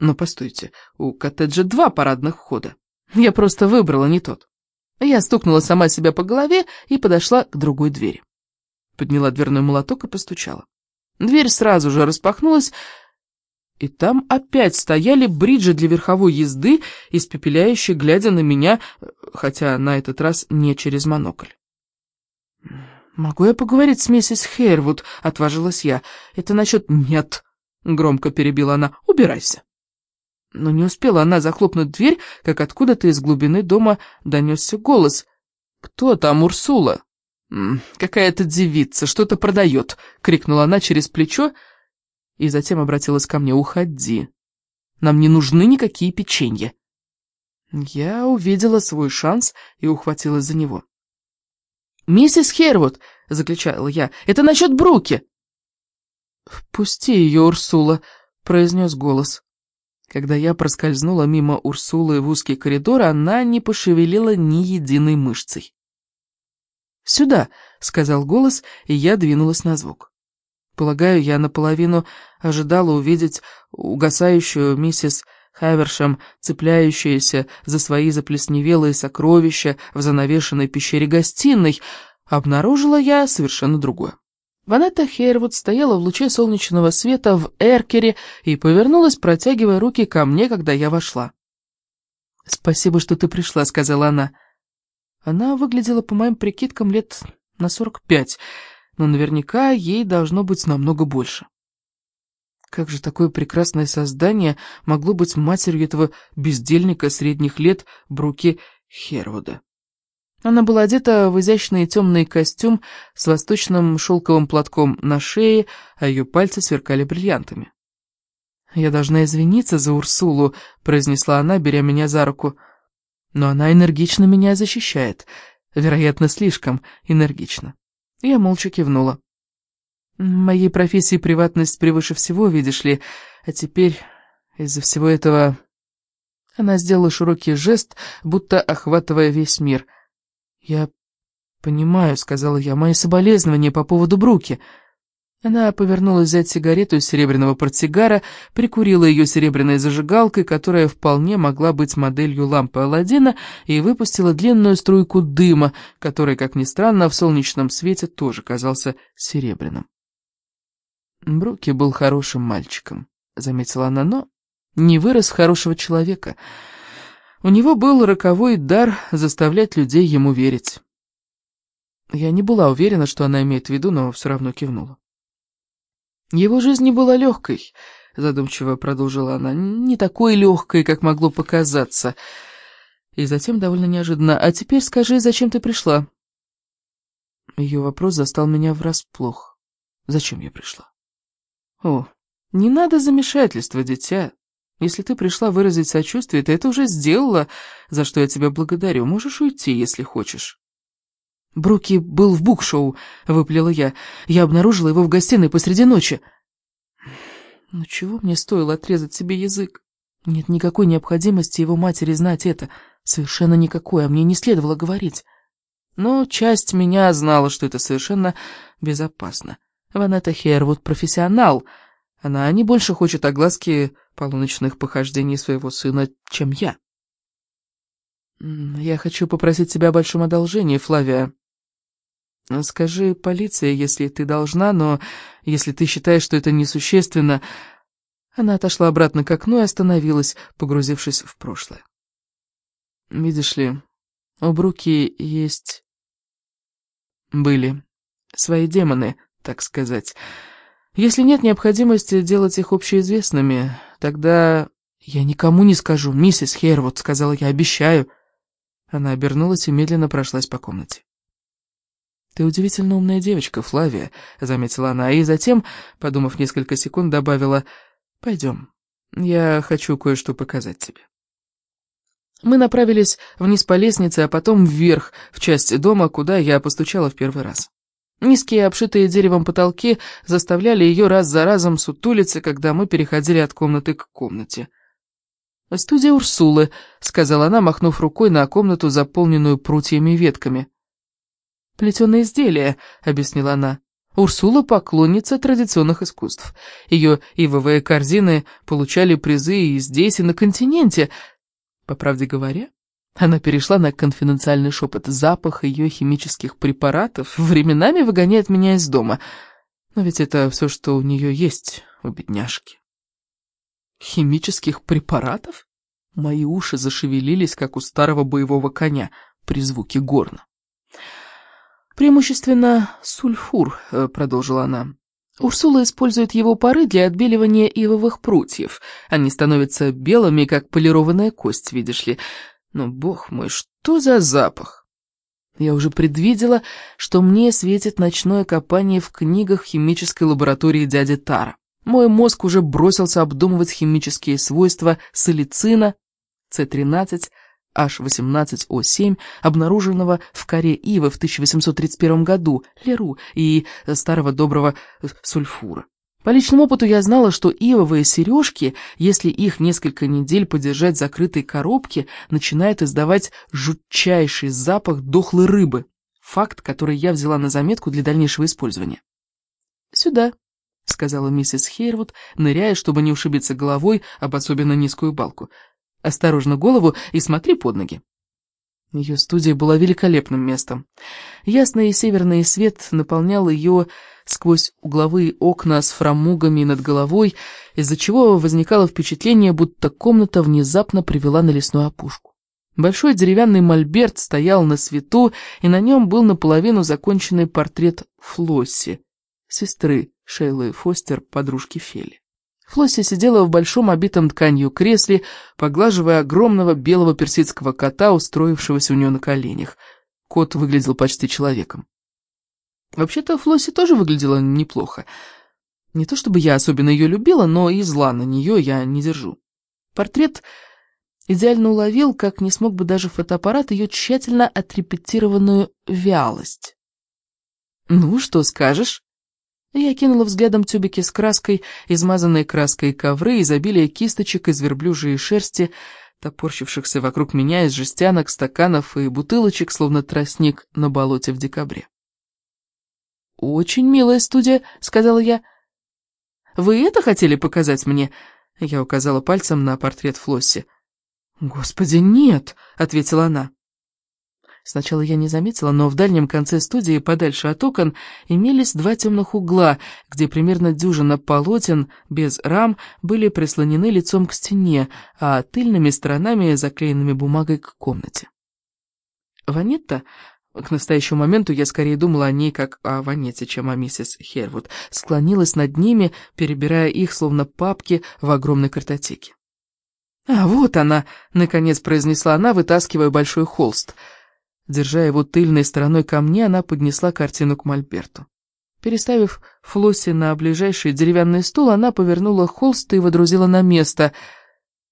Но постойте, у коттеджа два парадных входа. Я просто выбрала не тот. Я стукнула сама себя по голове и подошла к другой двери. Подняла дверной молоток и постучала. Дверь сразу же распахнулась, и там опять стояли бриджи для верховой езды, испепеляющие, глядя на меня, хотя на этот раз не через монокль. «Могу я поговорить с миссис Хейрвуд?» — отважилась я. «Это насчет...» «Нет», — громко перебила она, — «убирайся». Но не успела она захлопнуть дверь, как откуда-то из глубины дома донесся голос. «Кто там, Урсула?» «Какая-то девица, что-то продает!» — крикнула она через плечо и затем обратилась ко мне. «Уходи! Нам не нужны никакие печенья!» Я увидела свой шанс и ухватилась за него. «Миссис Хервуд!» — закричала я. «Это насчет Бруки!» «Впусти ее, Урсула!» — произнес голос. Когда я проскользнула мимо Урсулы в узкий коридор, она не пошевелила ни единой мышцей. «Сюда!» — сказал голос, и я двинулась на звук. Полагаю, я наполовину ожидала увидеть угасающую миссис Хавершем, цепляющуюся за свои заплесневелые сокровища в занавешенной пещере-гостиной, обнаружила я совершенно другое. Ванетта Хейрвуд стояла в луче солнечного света в эркере и повернулась, протягивая руки ко мне, когда я вошла. «Спасибо, что ты пришла», — сказала она. Она выглядела, по моим прикидкам, лет на сорок пять, но наверняка ей должно быть намного больше. Как же такое прекрасное создание могло быть матерью этого бездельника средних лет Бруки Хервуда? Она была одета в изящный темный костюм с восточным шелковым платком на шее, а ее пальцы сверкали бриллиантами. «Я должна извиниться за Урсулу», — произнесла она, беря меня за руку. Но она энергично меня защищает. Вероятно, слишком энергично. Я молча кивнула. Моей профессии приватность превыше всего, видишь ли. А теперь из-за всего этого... Она сделала широкий жест, будто охватывая весь мир. «Я понимаю», — сказала я, — «мои соболезнования по поводу Бруки». Она повернулась взять сигарету из серебряного портсигара, прикурила ее серебряной зажигалкой, которая вполне могла быть моделью лампы Аладдина, и выпустила длинную струйку дыма, который, как ни странно, в солнечном свете тоже казался серебряным. Бруки был хорошим мальчиком, заметила она, но не вырос хорошего человека. У него был роковой дар заставлять людей ему верить. Я не была уверена, что она имеет в виду, но все равно кивнула. Его жизнь не была легкой, задумчиво продолжила она, не такой легкой, как могло показаться. И затем довольно неожиданно. А теперь скажи, зачем ты пришла? Ее вопрос застал меня врасплох. Зачем я пришла? О, не надо замешательства, дитя. Если ты пришла выразить сочувствие, ты это уже сделала, за что я тебя благодарю. Можешь уйти, если хочешь. Бруки был в букшоу, выплела я. Я обнаружила его в гостиной посреди ночи. Ну чего мне стоило отрезать себе язык? Нет никакой необходимости его матери знать это. Совершенно никакой, а мне не следовало говорить. Но часть меня знала, что это совершенно безопасно. Ванетта Хервуд профессионал. Она не больше хочет огласки полуночных похождений своего сына, чем я. «Я хочу попросить тебя о большом одолжении, Флавия», «Скажи полиции, если ты должна, но если ты считаешь, что это несущественно...» Она отошла обратно к окну и остановилась, погрузившись в прошлое. «Видишь ли, у Бруки есть... были свои демоны, так сказать. Если нет необходимости делать их общеизвестными, тогда я никому не скажу, миссис Хервуд, сказала я, обещаю». Она обернулась и медленно прошлась по комнате. «Ты удивительно умная девочка, Флавия», — заметила она, и затем, подумав несколько секунд, добавила, «Пойдем, я хочу кое-что показать тебе». Мы направились вниз по лестнице, а потом вверх, в часть дома, куда я постучала в первый раз. Низкие, обшитые деревом потолки заставляли ее раз за разом сутулиться, когда мы переходили от комнаты к комнате. «Студия Урсулы», — сказала она, махнув рукой на комнату, заполненную прутьями и ветками. «Плетеное изделие», — объяснила она. Урсула – поклонница традиционных искусств. Ее ивовые корзины получали призы и здесь, и на континенте. По правде говоря, она перешла на конфиденциальный шепот. Запах ее химических препаратов временами выгоняет меня из дома. Но ведь это все, что у нее есть, у бедняжки. Химических препаратов? Мои уши зашевелились, как у старого боевого коня при звуке горна. «Преимущественно сульфур», э, — продолжила она. «Урсула использует его пары для отбеливания ивовых прутьев. Они становятся белыми, как полированная кость, видишь ли. Но, бог мой, что за запах?» Я уже предвидела, что мне светит ночное копание в книгах химической лаборатории дяди Тара. Мой мозг уже бросился обдумывать химические свойства салицина, С13, H18O7, обнаруженного в коре ивы в 1831 году, леру, и старого доброго сульфура. По личному опыту я знала, что ивовые сережки, если их несколько недель подержать в закрытой коробке, начинают издавать жутчайший запах дохлой рыбы. Факт, который я взяла на заметку для дальнейшего использования. «Сюда», — сказала миссис Хейрвуд, ныряя, чтобы не ушибиться головой об особенно низкую балку. Осторожно голову и смотри под ноги. Ее студия была великолепным местом. Ясный северный свет наполнял ее сквозь угловые окна с фрамугами над головой, из-за чего возникало впечатление, будто комната внезапно привела на лесную опушку. Большой деревянный мольберт стоял на свету, и на нем был наполовину законченный портрет Флосси, сестры Шейлы Фостер, подружки Фели. Флосси сидела в большом обитом тканью кресле, поглаживая огромного белого персидского кота, устроившегося у нее на коленях. Кот выглядел почти человеком. Вообще-то Флосси тоже выглядела неплохо. Не то чтобы я особенно ее любила, но и зла на нее я не держу. Портрет идеально уловил, как не смог бы даже фотоаппарат, ее тщательно отрепетированную вялость. «Ну, что скажешь?» Я кинула взглядом тюбики с краской, измазанные краской ковры, изобилие кисточек из верблюжьей шерсти, топорщившихся вокруг меня из жестянок, стаканов и бутылочек, словно тростник на болоте в декабре. «Очень милая студия», — сказала я. «Вы это хотели показать мне?» Я указала пальцем на портрет Флосси. «Господи, нет!» — ответила она. Сначала я не заметила, но в дальнем конце студии, подальше от окон, имелись два темных угла, где примерно дюжина полотен, без рам, были прислонены лицом к стене, а тыльными сторонами заклеенными бумагой к комнате. Ванетта, к настоящему моменту я скорее думала о ней как о Ванете, чем о миссис Хервуд, склонилась над ними, перебирая их, словно папки, в огромной картотеке. «А вот она!» — наконец произнесла она, вытаскивая большой холст — Держа его тыльной стороной ко мне, она поднесла картину к мольберту. Переставив Флосси на ближайший деревянный стул, она повернула холст и водрузила на место —